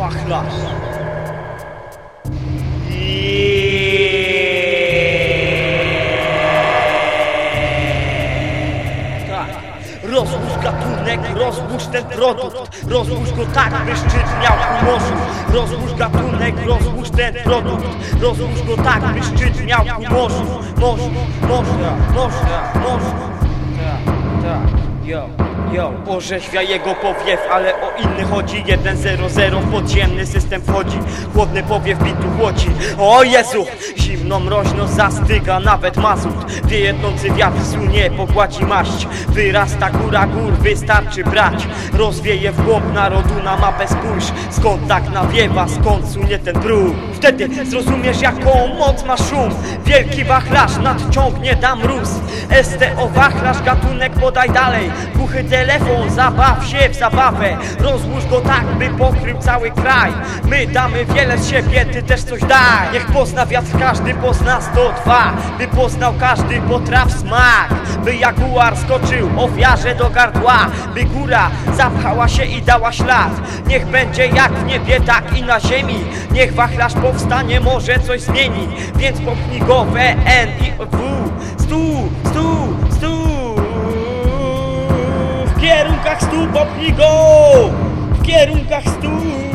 wachlarz. Tak. Rozłóż gatunek, rozłóż ten produkt. Rozłóż go tak, by szczyt miał ku morzu Rozłóż gatunek, rozłóż ten produkt. Rozłóż go tak, by szczyt miał ku morzu Morzu, morzu, morzu, morzu Tak, tak, yo Yo, orzeźwia jego powiew, ale o inny chodzi 1-0-0 w podziemny system wchodzi Chłodny powiew bitu chłodzi O Jezu! Zimno, mroźno zastyga nawet mazut. Wiejednący wiatr sunie, pogładzi maść. Wyrasta góra gór, wystarczy brać. Rozwieje w głąb narodu na mapę spójrz. Skąd tak nawiewa, skąd sunie ten brud? Wtedy zrozumiesz jaką moc ma szum. Wielki wachlarz nadciągnie da mróz STO wachlarz, gatunek podaj dalej. Głuchy telefon, zabaw się w zabawę. Rozłóż go tak, by pokrył cały kraj. My damy wiele z siebie, ty też coś daj. Niech pozna wiatr każdy, pozna 102 By poznał każdy potraw smak. By jaguar skoczył ofiarze do gardła By góra zapchała się i dała ślad. Niech będzie jak w niebie, tak i na ziemi. Niech wachlarz powstanie, może coś zmieni. Więc popchnij go w N i W. Stu, stu, stu W kierunkach stu popchnij go. W kierunkach stu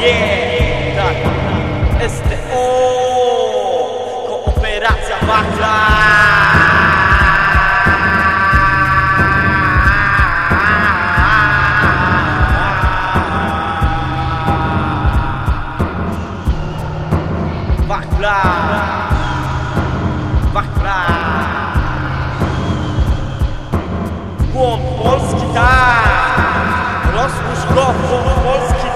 nie, tak, STO, kooperacja wachla. Głąb Polski, tak! Rozłóż go, Polski!